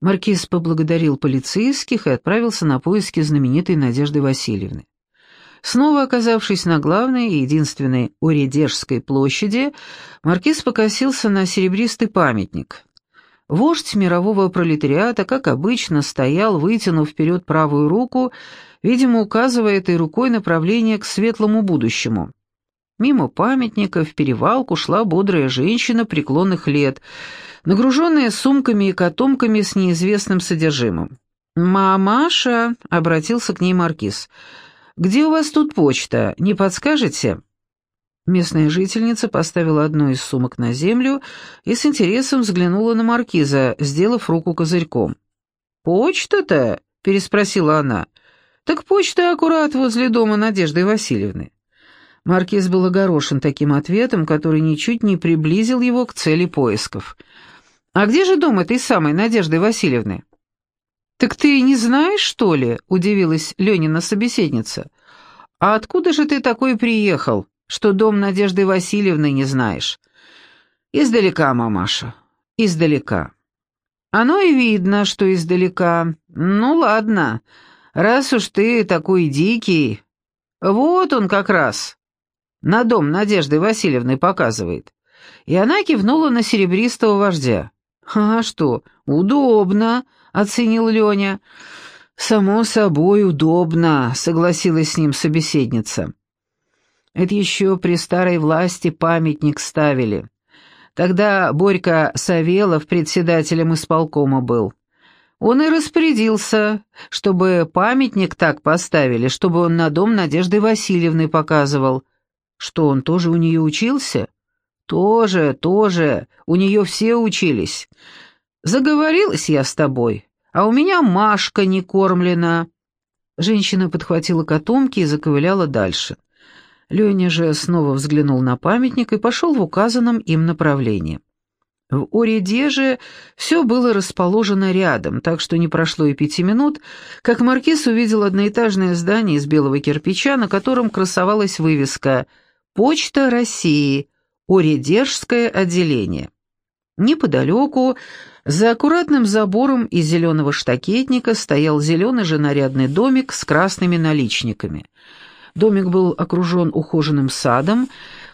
Маркиз поблагодарил полицейских и отправился на поиски знаменитой Надежды Васильевны. Снова оказавшись на главной и единственной Оредежской площади, маркиз покосился на серебристый памятник. Вождь мирового пролетариата, как обычно, стоял, вытянув вперед правую руку, видимо, указывая этой рукой направление к светлому будущему. Мимо памятника в перевалку шла бодрая женщина преклонных лет, нагруженная сумками и котомками с неизвестным содержимым. «Мамаша», — обратился к ней маркиз, — «Где у вас тут почта? Не подскажете?» Местная жительница поставила одну из сумок на землю и с интересом взглянула на маркиза, сделав руку козырьком. «Почта-то?» — переспросила она. «Так почта аккурат возле дома Надежды Васильевны». Маркиз был огорошен таким ответом, который ничуть не приблизил его к цели поисков. «А где же дом этой самой Надежды Васильевны?» «Так ты не знаешь, что ли?» — удивилась Ленина собеседница. «А откуда же ты такой приехал, что дом Надежды Васильевны не знаешь?» «Издалека, мамаша, издалека». «Оно и видно, что издалека. Ну ладно, раз уж ты такой дикий...» «Вот он как раз, на дом Надежды Васильевны показывает». И она кивнула на серебристого вождя. «А что, удобно», — оценил Леня. «Само собой удобно», — согласилась с ним собеседница. «Это еще при старой власти памятник ставили. Тогда Борька Савелов председателем исполкома был. Он и распорядился, чтобы памятник так поставили, чтобы он на дом Надежды Васильевны показывал. Что, он тоже у нее учился?» «Тоже, тоже, у нее все учились. Заговорилась я с тобой, а у меня Машка не кормлена». Женщина подхватила котомки и заковыляла дальше. Леня же снова взглянул на памятник и пошел в указанном им направлении. В Ориде же все было расположено рядом, так что не прошло и пяти минут, как маркиз увидел одноэтажное здание из белого кирпича, на котором красовалась вывеска «Почта России», Оридержское отделение. Неподалеку за аккуратным забором из зеленого штакетника стоял зеленый же нарядный домик с красными наличниками. Домик был окружен ухоженным садом,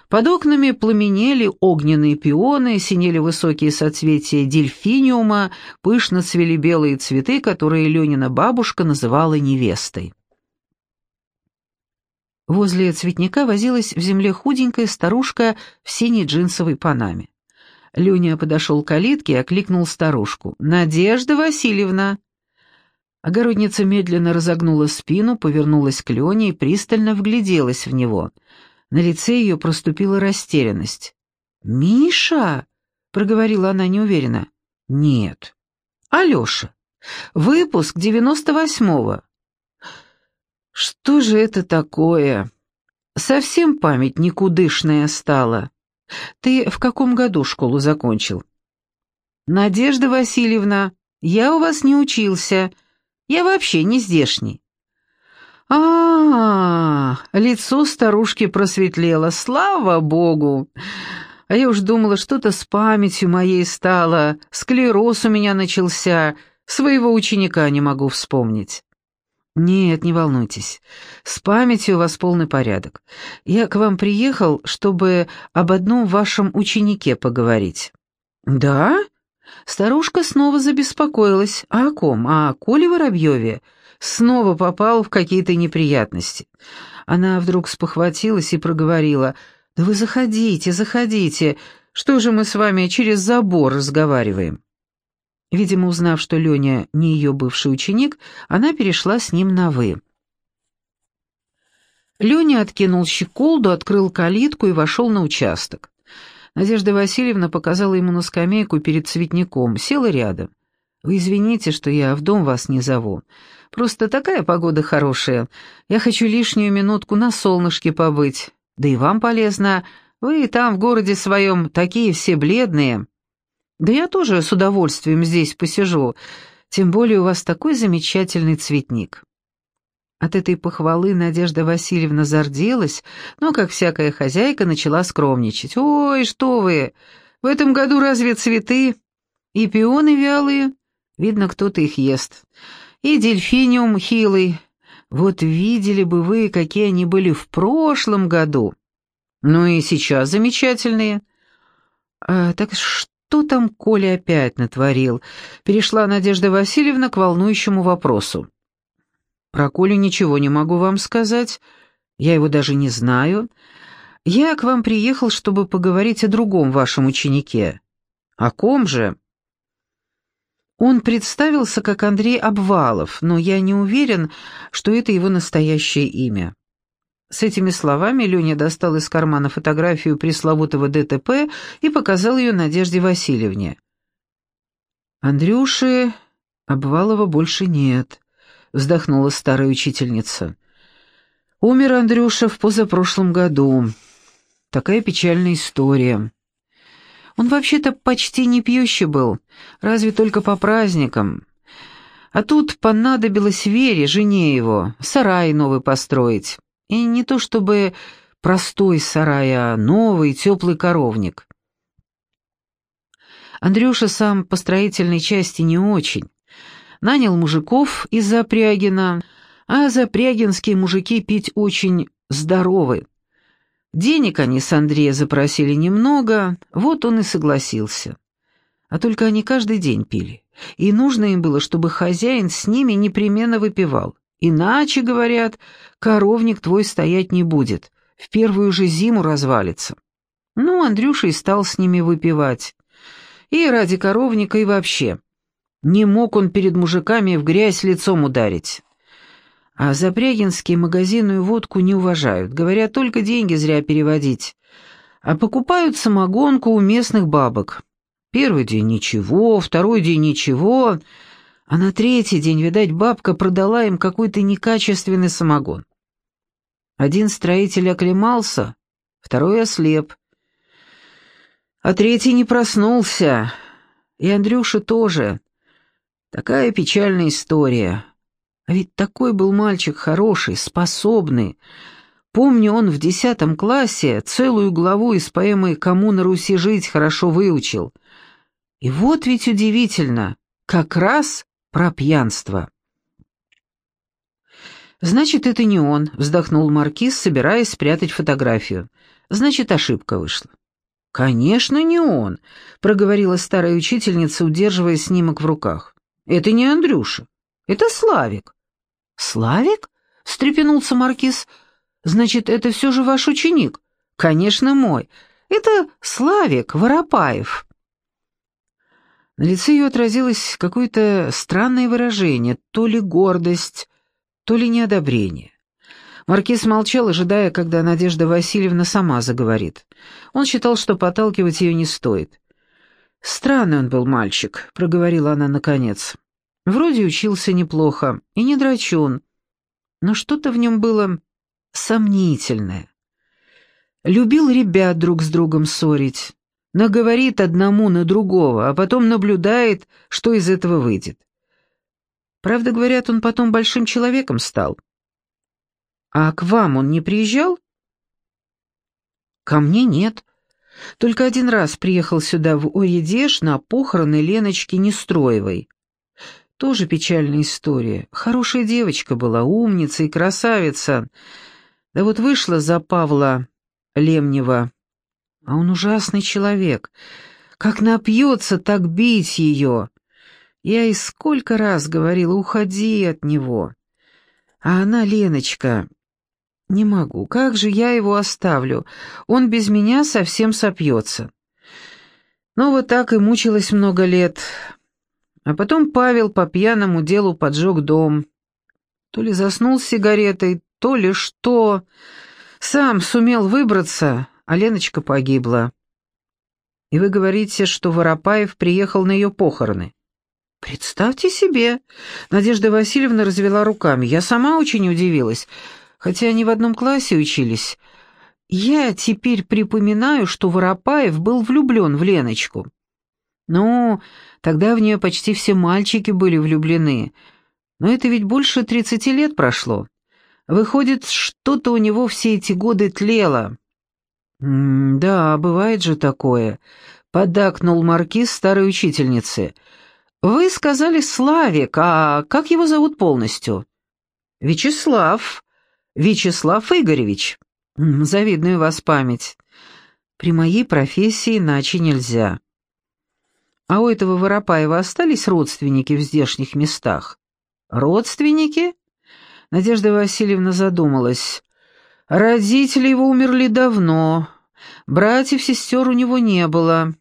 под окнами пламенели огненные пионы, синели высокие соцветия дельфиниума, пышно цвели белые цветы, которые Ленина бабушка называла невестой. Возле цветника возилась в земле худенькая старушка в синей джинсовой панаме. Люня подошел к калитке и окликнул старушку. «Надежда Васильевна!» Огородница медленно разогнула спину, повернулась к Лене и пристально вгляделась в него. На лице ее проступила растерянность. «Миша?» — проговорила она неуверенно. «Нет». «Алеша. Выпуск девяносто восьмого». «Что же это такое? Совсем память никудышная стала». Ты в каком году школу закончил? Надежда Васильевна, я у вас не учился. Я вообще не здешний. А, -а, -а лицо старушки просветлело. Слава богу. А я уж думала, что-то с памятью моей стало, склероз у меня начался, своего ученика не могу вспомнить. «Нет, не волнуйтесь. С памятью у вас полный порядок. Я к вам приехал, чтобы об одном вашем ученике поговорить». «Да?» Старушка снова забеспокоилась. «А о ком? А о Коле Воробьеве?» Снова попал в какие-то неприятности. Она вдруг спохватилась и проговорила. «Да вы заходите, заходите. Что же мы с вами через забор разговариваем?» Видимо, узнав, что Леня не ее бывший ученик, она перешла с ним на «вы». Леня откинул щеколду, открыл калитку и вошел на участок. Надежда Васильевна показала ему на скамейку перед цветником, села рядом. «Вы извините, что я в дом вас не зову. Просто такая погода хорошая. Я хочу лишнюю минутку на солнышке побыть. Да и вам полезно. Вы там в городе своем такие все бледные». «Да я тоже с удовольствием здесь посижу, тем более у вас такой замечательный цветник». От этой похвалы Надежда Васильевна зарделась, но, как всякая хозяйка, начала скромничать. «Ой, что вы! В этом году разве цветы? И пионы вялые, Видно, кто-то их ест. И дельфиниум хилый. Вот видели бы вы, какие они были в прошлом году. Ну и сейчас замечательные. А, так что там Коля опять натворил? Перешла Надежда Васильевна к волнующему вопросу. Про Колю ничего не могу вам сказать. Я его даже не знаю. Я к вам приехал, чтобы поговорить о другом вашем ученике. О ком же? Он представился как Андрей Обвалов, но я не уверен, что это его настоящее имя. С этими словами Леня достал из кармана фотографию пресловутого ДТП и показал ее Надежде Васильевне. «Андрюши Обвалова больше нет», — вздохнула старая учительница. «Умер Андрюша в позапрошлом году. Такая печальная история. Он вообще-то почти не пьющий был, разве только по праздникам. А тут понадобилось Вере, жене его, сарай новый построить. И не то чтобы простой сарай, а новый теплый коровник. Андрюша сам по строительной части не очень. Нанял мужиков из Запрягина, а запрягинские мужики пить очень здоровы. Денег они с Андрея запросили немного, вот он и согласился. А только они каждый день пили, и нужно им было, чтобы хозяин с ними непременно выпивал. Иначе, говорят, коровник твой стоять не будет, в первую же зиму развалится. Ну, Андрюша и стал с ними выпивать. И ради коровника, и вообще. Не мог он перед мужиками в грязь лицом ударить. А запрягинские магазинную водку не уважают, говорят, только деньги зря переводить. А покупают самогонку у местных бабок. Первый день ничего, второй день ничего, а на третий день, видать, бабка продала им какой-то некачественный самогон. Один строитель оклемался, второй ослеп. А третий не проснулся. И Андрюша тоже. Такая печальная история. А ведь такой был мальчик хороший, способный. Помню, он в десятом классе целую главу из поэмы «Кому на Руси жить» хорошо выучил. И вот ведь удивительно, как раз про пьянство. «Значит, это не он», — вздохнул Маркиз, собираясь спрятать фотографию. «Значит, ошибка вышла». «Конечно, не он», — проговорила старая учительница, удерживая снимок в руках. «Это не Андрюша. Это Славик. «Славик?» — встрепенулся Маркиз. «Значит, это все же ваш ученик?» «Конечно, мой. Это Славик Воропаев». На лице ее отразилось какое-то странное выражение, то ли гордость, то ли неодобрение. Маркиз молчал, ожидая, когда Надежда Васильевна сама заговорит. Он считал, что подталкивать ее не стоит. «Странный он был мальчик», — проговорила она наконец. Вроде учился неплохо и не драчун, но что-то в нем было сомнительное. Любил ребят друг с другом ссорить, наговорит одному на другого, а потом наблюдает, что из этого выйдет. Правда, говорят, он потом большим человеком стал. А к вам он не приезжал? Ко мне нет. Только один раз приехал сюда в Оедеш на похороны Леночки Нестроевой. Тоже печальная история. Хорошая девочка была, умница и красавица. Да вот вышла за Павла Лемнева, а он ужасный человек. Как напьется, так бить ее. Я и сколько раз говорила, уходи от него. А она, Леночка, не могу, как же я его оставлю? Он без меня совсем сопьется. Ну вот так и мучилась много лет. А потом Павел по пьяному делу поджег дом. То ли заснул с сигаретой, то ли что. Сам сумел выбраться, а Леночка погибла. И вы говорите, что Воропаев приехал на ее похороны. Представьте себе. Надежда Васильевна развела руками. Я сама очень удивилась, хотя они в одном классе учились. Я теперь припоминаю, что Воропаев был влюблен в Леночку. Ну, тогда в нее почти все мальчики были влюблены. Но это ведь больше тридцати лет прошло. Выходит, что-то у него все эти годы тлело. «Да, бывает же такое», — поддакнул маркиз старой учительницы. «Вы сказали Славик, а как его зовут полностью?» «Вячеслав. Вячеслав Игоревич. Завидную вас память. При моей профессии иначе нельзя». «А у этого Воропаева остались родственники в здешних местах?» «Родственники?» Надежда Васильевна задумалась. «Родители его умерли давно. Братьев, сестер у него не было.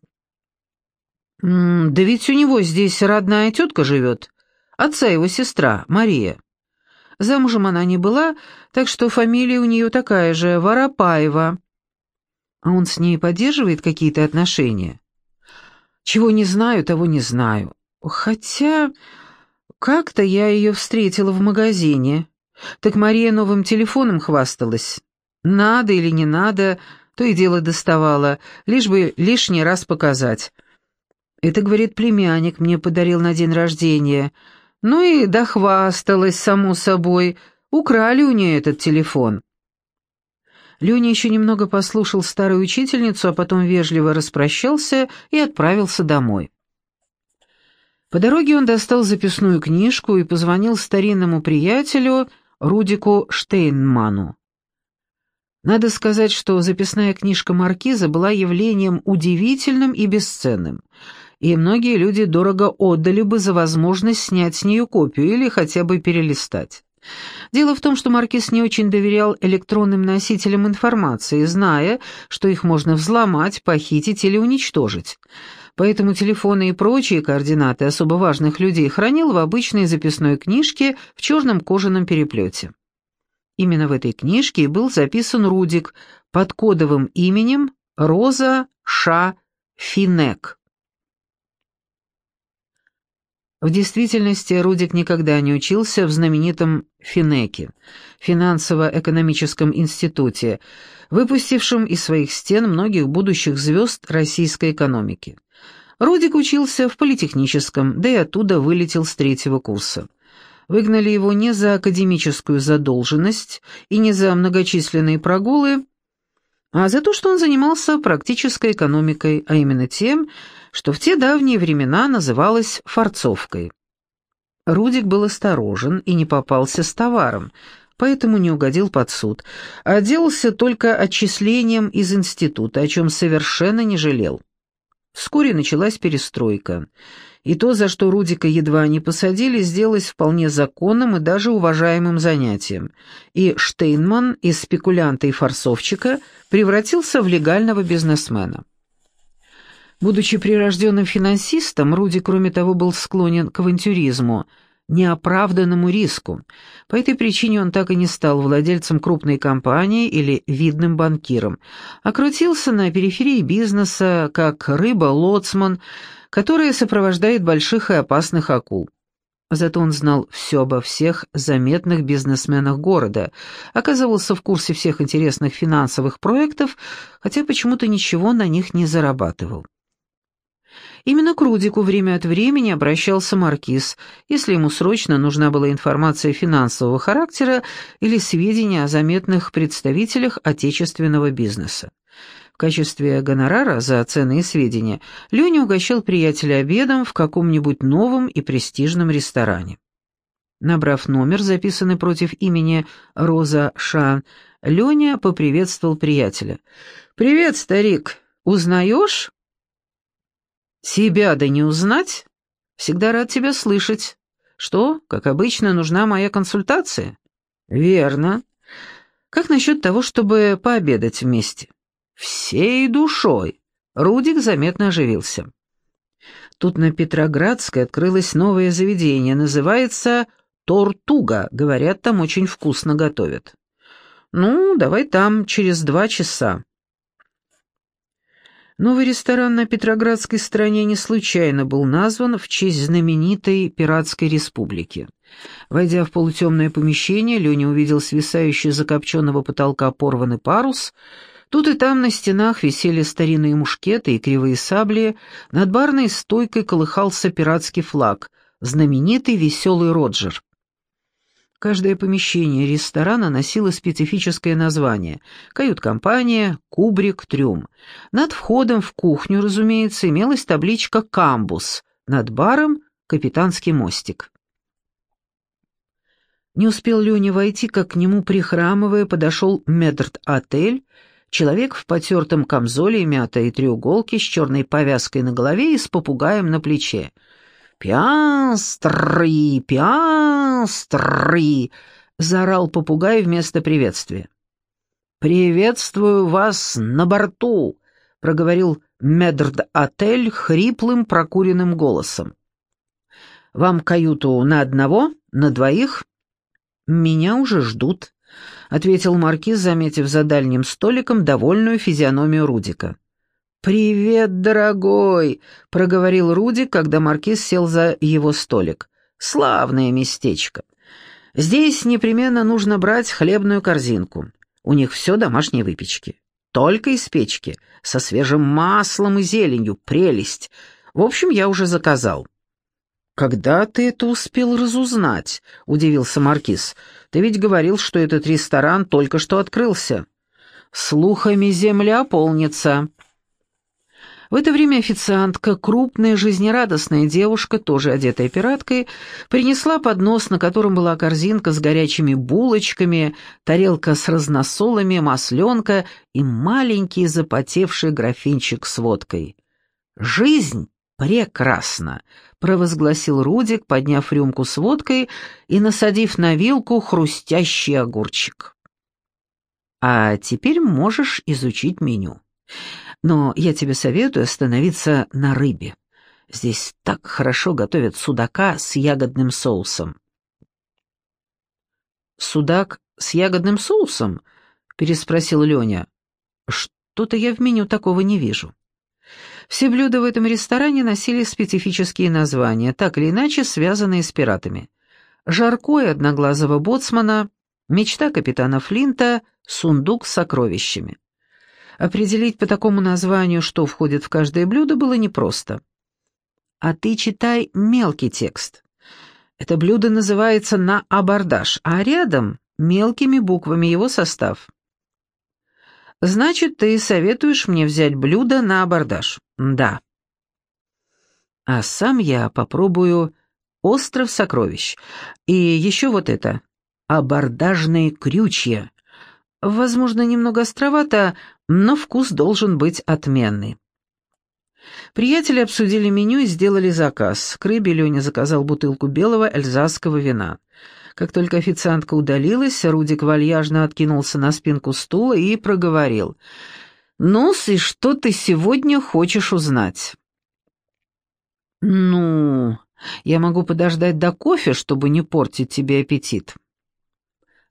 «Да ведь у него здесь родная тетка живет, отца его сестра, Мария. Замужем она не была, так что фамилия у нее такая же, Воропаева. А он с ней поддерживает какие-то отношения? Чего не знаю, того не знаю. Хотя как-то я ее встретила в магазине. Так Мария новым телефоном хвасталась. Надо или не надо, то и дело доставала, лишь бы лишний раз показать. Это, говорит, племянник мне подарил на день рождения. Ну и дохвасталась, само собой. Украли у нее этот телефон. Леня еще немного послушал старую учительницу, а потом вежливо распрощался и отправился домой. По дороге он достал записную книжку и позвонил старинному приятелю Рудику Штейнману. Надо сказать, что записная книжка Маркиза была явлением удивительным и бесценным — и многие люди дорого отдали бы за возможность снять с нее копию или хотя бы перелистать. Дело в том, что Маркиз не очень доверял электронным носителям информации, зная, что их можно взломать, похитить или уничтожить. Поэтому телефоны и прочие координаты особо важных людей хранил в обычной записной книжке в черном кожаном переплете. Именно в этой книжке был записан Рудик под кодовым именем Роза Ша Финек. В действительности Рудик никогда не учился в знаменитом Финеке, финансово-экономическом институте, выпустившем из своих стен многих будущих звезд российской экономики. Рудик учился в политехническом, да и оттуда вылетел с третьего курса. Выгнали его не за академическую задолженность и не за многочисленные прогулы, а за то, что он занимался практической экономикой, а именно тем, что в те давние времена называлось форцовкой. Рудик был осторожен и не попался с товаром, поэтому не угодил под суд, а отделался только отчислением из института, о чем совершенно не жалел. Вскоре началась перестройка, и то, за что Рудика едва не посадили, сделалось вполне законным и даже уважаемым занятием, и Штейнман из спекулянта и форцовщика превратился в легального бизнесмена. Будучи прирожденным финансистом, Руди, кроме того, был склонен к авантюризму, неоправданному риску. По этой причине он так и не стал владельцем крупной компании или видным банкиром, а крутился на периферии бизнеса, как рыба-лоцман, которая сопровождает больших и опасных акул. Зато он знал все обо всех заметных бизнесменах города, оказывался в курсе всех интересных финансовых проектов, хотя почему-то ничего на них не зарабатывал. Именно к Рудику время от времени обращался Маркиз, если ему срочно нужна была информация финансового характера или сведения о заметных представителях отечественного бизнеса. В качестве гонорара за ценные сведения Леня угощал приятеля обедом в каком-нибудь новом и престижном ресторане. Набрав номер, записанный против имени Роза Шан, Леня поприветствовал приятеля. «Привет, старик! Узнаешь?» «Тебя да не узнать? Всегда рад тебя слышать. Что, как обычно, нужна моя консультация?» «Верно. Как насчет того, чтобы пообедать вместе?» «Всей душой!» Рудик заметно оживился. Тут на Петроградской открылось новое заведение, называется «Тортуга», говорят, там очень вкусно готовят. «Ну, давай там через два часа». Новый ресторан на Петроградской стороне не случайно был назван в честь знаменитой пиратской республики. Войдя в полутемное помещение, Леня увидел свисающий с закопченного потолка порванный парус. Тут и там на стенах висели старинные мушкеты и кривые сабли, над барной стойкой колыхался пиратский флаг, знаменитый веселый Роджер. Каждое помещение ресторана носило специфическое название – кают-компания, кубрик, трюм. Над входом в кухню, разумеется, имелась табличка «Камбус», над баром капитанский мостик. Не успел Леня войти, как к нему, прихрамывая, подошел Медрт-отель, человек в потертом камзоле мятой треуголке с черной повязкой на голове и с попугаем на плече. «Пиастры! Пиастры!» — заорал попугай вместо приветствия. «Приветствую вас на борту!» — проговорил Медрд-отель хриплым прокуренным голосом. «Вам каюту на одного, на двоих?» «Меня уже ждут», — ответил маркиз, заметив за дальним столиком довольную физиономию Рудика. «Привет, дорогой!» — проговорил Рудик, когда маркиз сел за его столик. «Славное местечко. Здесь непременно нужно брать хлебную корзинку. У них все домашние выпечки. Только из печки, со свежим маслом и зеленью, прелесть. В общем, я уже заказал». «Когда ты это успел разузнать?» — удивился Маркиз. «Ты ведь говорил, что этот ресторан только что открылся». «Слухами земля полнится». В это время официантка, крупная, жизнерадостная девушка, тоже одетая пираткой, принесла поднос, на котором была корзинка с горячими булочками, тарелка с разносолами, масленка и маленький запотевший графинчик с водкой. «Жизнь прекрасна!» — провозгласил Рудик, подняв рюмку с водкой и насадив на вилку хрустящий огурчик. «А теперь можешь изучить меню. Но я тебе советую остановиться на рыбе. Здесь так хорошо готовят судака с ягодным соусом». «Судак с ягодным соусом?» — переспросил Леня. «Что-то я в меню такого не вижу». Все блюда в этом ресторане носили специфические названия, так или иначе связанные с пиратами. Жаркое одноглазого боцмана, мечта капитана Флинта, сундук с сокровищами. Определить по такому названию, что входит в каждое блюдо, было непросто. А ты читай мелкий текст. Это блюдо называется «на абордаж», а рядом мелкими буквами его состав. Значит, ты советуешь мне взять блюдо на абордаж? Да. А сам я попробую остров сокровищ. И еще вот это. Абордажные крючья. Возможно, немного островато, но вкус должен быть отменный. Приятели обсудили меню и сделали заказ. К рыбе Леня заказал бутылку белого эльзасского вина. Как только официантка удалилась, Рудик вальяжно откинулся на спинку стула и проговорил. ну и что ты сегодня хочешь узнать?» «Ну, я могу подождать до кофе, чтобы не портить тебе аппетит».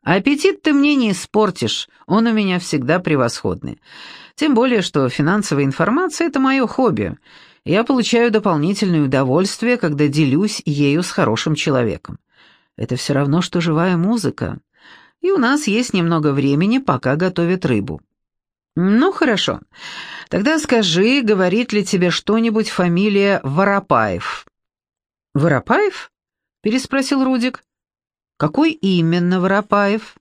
«Аппетит ты мне не испортишь, он у меня всегда превосходный. Тем более, что финансовая информация — это мое хобби. Я получаю дополнительное удовольствие, когда делюсь ею с хорошим человеком. Это все равно, что живая музыка. И у нас есть немного времени, пока готовят рыбу. Ну, хорошо. Тогда скажи, говорит ли тебе что-нибудь фамилия Воропаев? Воропаев? Переспросил Рудик. Какой именно Воропаев?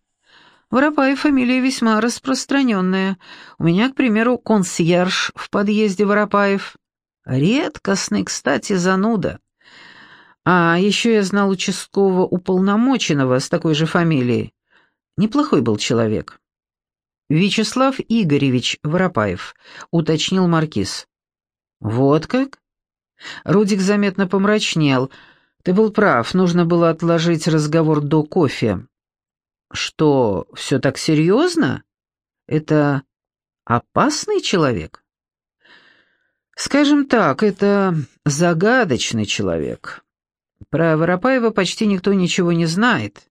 Воропаев фамилия весьма распространенная. У меня, к примеру, консьерж в подъезде Воропаев. Редкостный, кстати, зануда. А еще я знал участкового уполномоченного с такой же фамилией. Неплохой был человек. «Вячеслав Игоревич Воропаев», — уточнил Маркиз. «Вот как?» Рудик заметно помрачнел. «Ты был прав, нужно было отложить разговор до кофе». «Что, все так серьезно? Это опасный человек?» «Скажем так, это загадочный человек. Про Воропаева почти никто ничего не знает,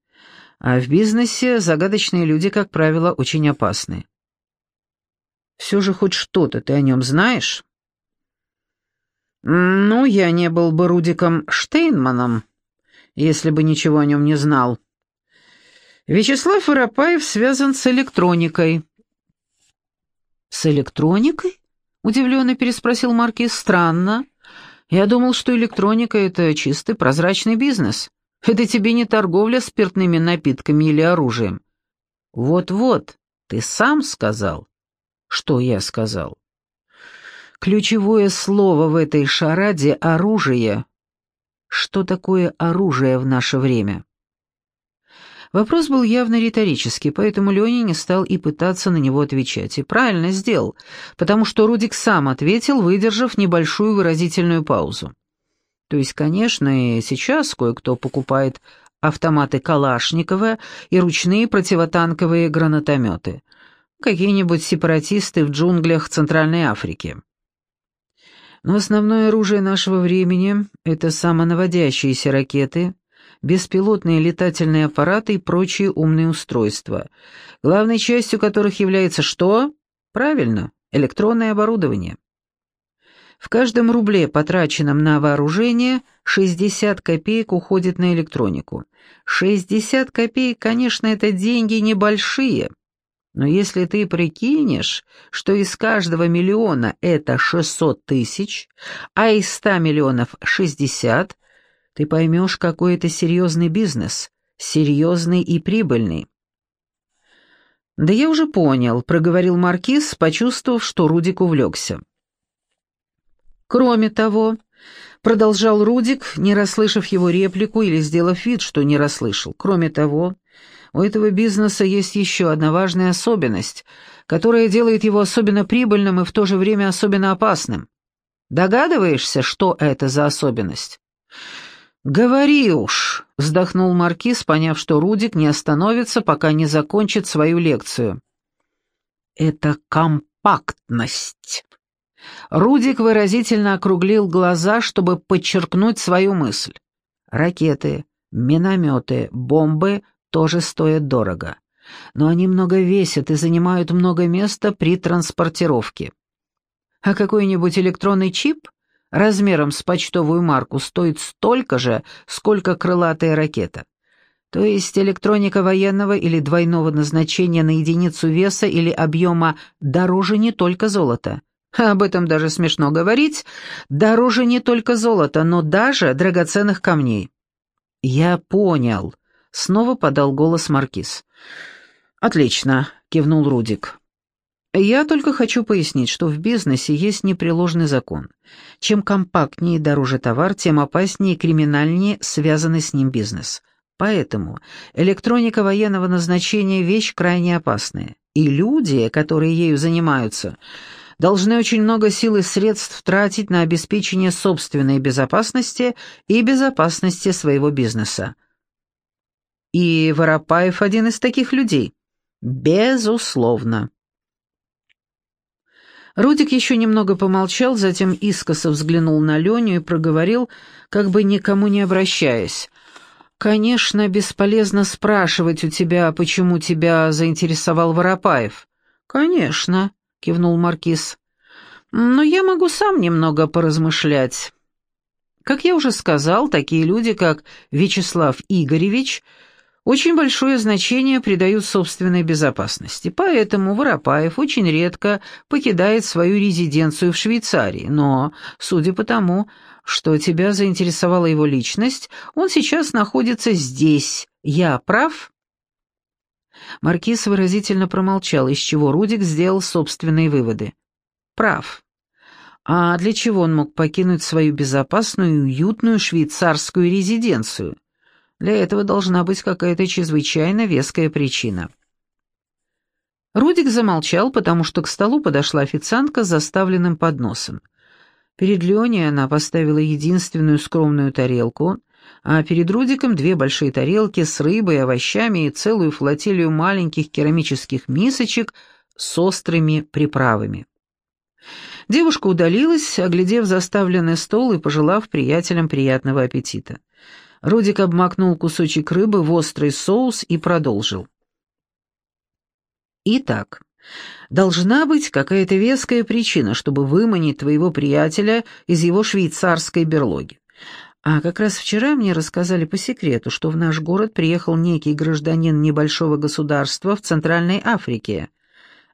а в бизнесе загадочные люди, как правило, очень опасны. Все же хоть что-то ты о нем знаешь? Ну, я не был бы Рудиком Штейнманом, если бы ничего о нем не знал. Вячеслав Воропаев связан с электроникой. «С электроникой?» — удивленно переспросил Маркиз. «Странно. Я думал, что электроника — это чистый прозрачный бизнес. Это тебе не торговля спиртными напитками или оружием. Вот-вот, ты сам сказал. Что я сказал? Ключевое слово в этой шараде — оружие. что такое оружие в наше время? Вопрос был явно риторический, поэтому Леня не стал и пытаться на него отвечать. И правильно сделал, потому что Рудик сам ответил, выдержав небольшую выразительную паузу. То есть, конечно, и сейчас кое-кто покупает автоматы Калашникова и ручные противотанковые гранатометы. Какие-нибудь сепаратисты в джунглях Центральной Африки. Но основное оружие нашего времени — это самонаводящиеся ракеты, беспилотные летательные аппараты и прочие умные устройства, главной частью которых является что? Правильно, электронное оборудование. В каждом рубле, потраченном на вооружение, 60 копеек уходит на электронику. 60 копеек, конечно, это деньги небольшие, но если ты прикинешь, что из каждого миллиона это 600 тысяч, а из 100 миллионов 60, ты поймешь, какой это серьезный бизнес, серьезный и прибыльный. «Да я уже понял», — проговорил Маркиз, почувствовав, что Рудик увлекся. «Кроме того», — продолжал Рудик, не расслышав его реплику или сделав вид, что не расслышал, «кроме того, у этого бизнеса есть еще одна важная особенность, которая делает его особенно прибыльным и в то же время особенно опасным. Догадываешься, что это за особенность?» «Говори уж», — вздохнул Маркиз, поняв, что Рудик не остановится, пока не закончит свою лекцию. «Это компактность». Рудик выразительно округлил глаза, чтобы подчеркнуть свою мысль. «Ракеты, минометы, бомбы тоже стоят дорого, но они много весят и занимают много места при транспортировке. А какой-нибудь электронный чип — размером с почтовую марку стоит столько же, сколько крылатая ракета. То есть электроника военного или двойного назначения на единицу веса или объема дороже не только золота. Об этом даже смешно говорить. Дороже не только золота, но даже драгоценных камней. «Я понял», — снова подал голос Маркиз. «Отлично», — кивнул Рудик. Я только хочу пояснить, что в бизнесе есть непреложный закон. Чем компактнее и дороже товар, тем опаснее и криминальнее связанный с ним бизнес. Поэтому электроника военного назначения – вещь крайне опасная. И люди, которые ею занимаются, должны очень много сил и средств тратить на обеспечение собственной безопасности и безопасности своего бизнеса. И Воропаев один из таких людей. Безусловно. Рудик еще немного помолчал, затем искоса взглянул на Леню и проговорил, как бы никому не обращаясь. «Конечно, бесполезно спрашивать у тебя, почему тебя заинтересовал Воропаев». «Конечно», — кивнул Маркиз. «Но я могу сам немного поразмышлять». Как я уже сказал, такие люди, как Вячеслав Игоревич — очень большое значение придают собственной безопасности, поэтому Воропаев очень редко покидает свою резиденцию в Швейцарии, но, судя по тому, что тебя заинтересовала его личность, он сейчас находится здесь. Я прав?» Маркиз выразительно промолчал, из чего Рудик сделал собственные выводы. «Прав. А для чего он мог покинуть свою безопасную и уютную швейцарскую резиденцию?» Для этого должна быть какая-то чрезвычайно веская причина. Рудик замолчал, потому что к столу подошла официантка с заставленным подносом. Перед Леней она поставила единственную скромную тарелку, а перед Рудиком две большие тарелки с рыбой, овощами и целую флотилию маленьких керамических мисочек с острыми приправами. Девушка удалилась, оглядев заставленный стол и пожелав приятелям приятного аппетита. Рудик обмакнул кусочек рыбы в острый соус и продолжил. «Итак, должна быть какая-то веская причина, чтобы выманить твоего приятеля из его швейцарской берлоги. А как раз вчера мне рассказали по секрету, что в наш город приехал некий гражданин небольшого государства в Центральной Африке.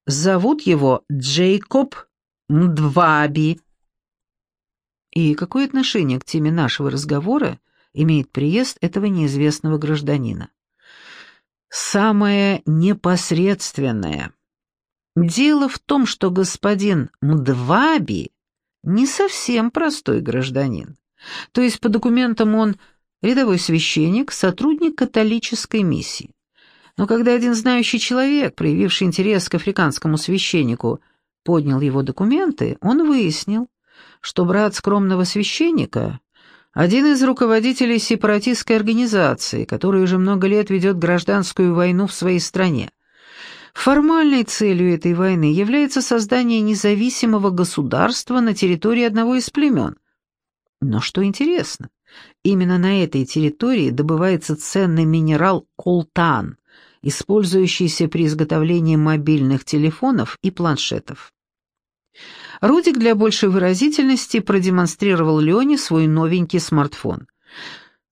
Зовут его Джейкоб Мдваби. И какое отношение к теме нашего разговора имеет приезд этого неизвестного гражданина. Самое непосредственное. Дело в том, что господин Мдваби не совсем простой гражданин. То есть по документам он рядовой священник, сотрудник католической миссии. Но когда один знающий человек, проявивший интерес к африканскому священнику, поднял его документы, он выяснил, что брат скромного священника — один из руководителей сепаратистской организации, которая уже много лет ведет гражданскую войну в своей стране. Формальной целью этой войны является создание независимого государства на территории одного из племен. Но что интересно, именно на этой территории добывается ценный минерал колтан, использующийся при изготовлении мобильных телефонов и планшетов. Рудик для большей выразительности продемонстрировал Лене свой новенький смартфон.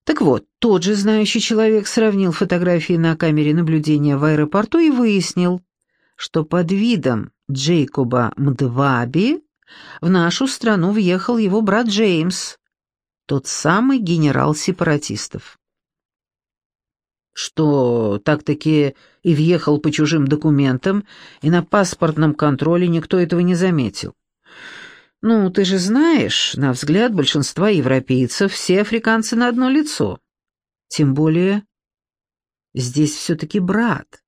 Так вот, тот же знающий человек сравнил фотографии на камере наблюдения в аэропорту и выяснил, что под видом Джейкоба Мдваби в нашу страну въехал его брат Джеймс, тот самый генерал сепаратистов. Что, так-таки и въехал по чужим документам, и на паспортном контроле никто этого не заметил. Ну, ты же знаешь, на взгляд большинства европейцев все африканцы на одно лицо. Тем более, здесь все-таки брат.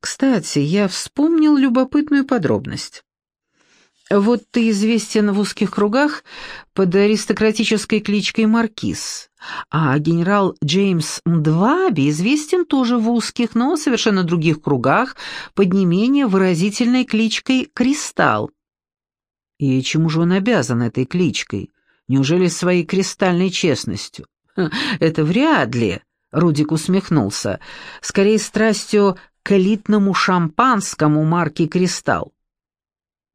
Кстати, я вспомнил любопытную подробность. Вот ты известен в узких кругах под аристократической кличкой Маркиз, а генерал Джеймс Мдваби известен тоже в узких, но совершенно других кругах под не менее выразительной кличкой Кристалл. И чему же он обязан этой кличкой? Неужели своей кристальной честностью? Это вряд ли, Рудик усмехнулся. Скорее страстью к элитному шампанскому марки «Кристалл».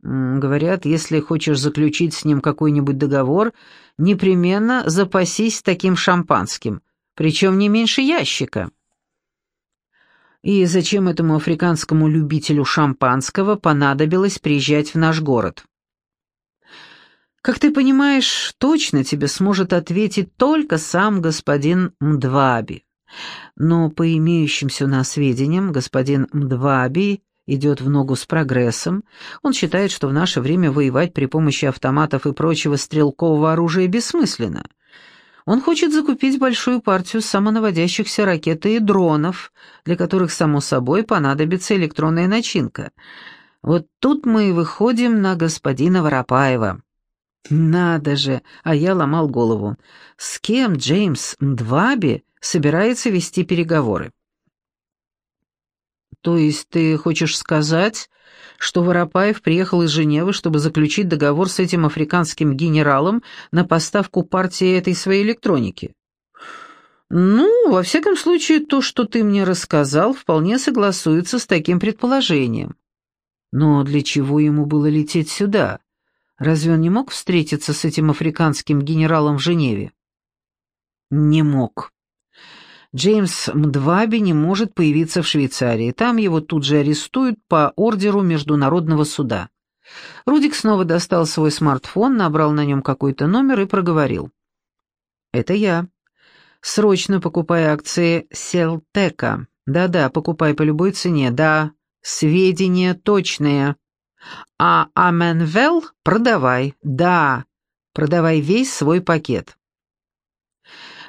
Говорят, если хочешь заключить с ним какой-нибудь договор, непременно запасись таким шампанским, причем не меньше ящика. И зачем этому африканскому любителю шампанского понадобилось приезжать в наш город? Как ты понимаешь, точно тебе сможет ответить только сам господин Мдваби. Но по имеющимся у нас сведениям, господин Мдваби идет в ногу с прогрессом. Он считает, что в наше время воевать при помощи автоматов и прочего стрелкового оружия бессмысленно. Он хочет закупить большую партию самонаводящихся ракет и дронов, для которых, само собой, понадобится электронная начинка. Вот тут мы и выходим на господина Воропаева. Надо же, а я ломал голову. С кем Джеймс Мдваби собирается вести переговоры? То есть ты хочешь сказать, что Воропаев приехал из Женевы, чтобы заключить договор с этим африканским генералом на поставку партии этой своей электроники? Ну, во всяком случае, то, что ты мне рассказал, вполне согласуется с таким предположением. Но для чего ему было лететь сюда? Разве он не мог встретиться с этим африканским генералом в Женеве? Не мог. Джеймс Мдваби не может появиться в Швейцарии. Там его тут же арестуют по ордеру Международного суда. Рудик снова достал свой смартфон, набрал на нем какой-то номер и проговорил. «Это я. Срочно покупай акции Селтека. Да-да, покупай по любой цене. Да, сведения точные. А Аменвелл продавай. Да, продавай весь свой пакет».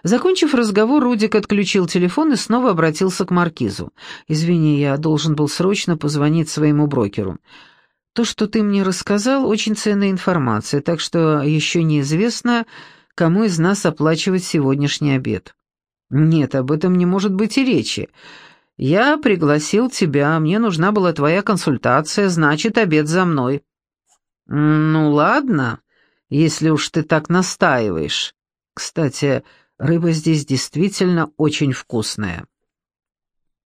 Закончив разговор, Рудик отключил телефон и снова обратился к Маркизу. «Извини, я должен был срочно позвонить своему брокеру. То, что ты мне рассказал, очень ценная информация, так что еще неизвестно, кому из нас оплачивать сегодняшний обед». «Нет, об этом не может быть и речи. Я пригласил тебя, мне нужна была твоя консультация, значит, обед за мной». «Ну ладно, если уж ты так настаиваешь. Кстати, Рыба здесь действительно очень вкусная.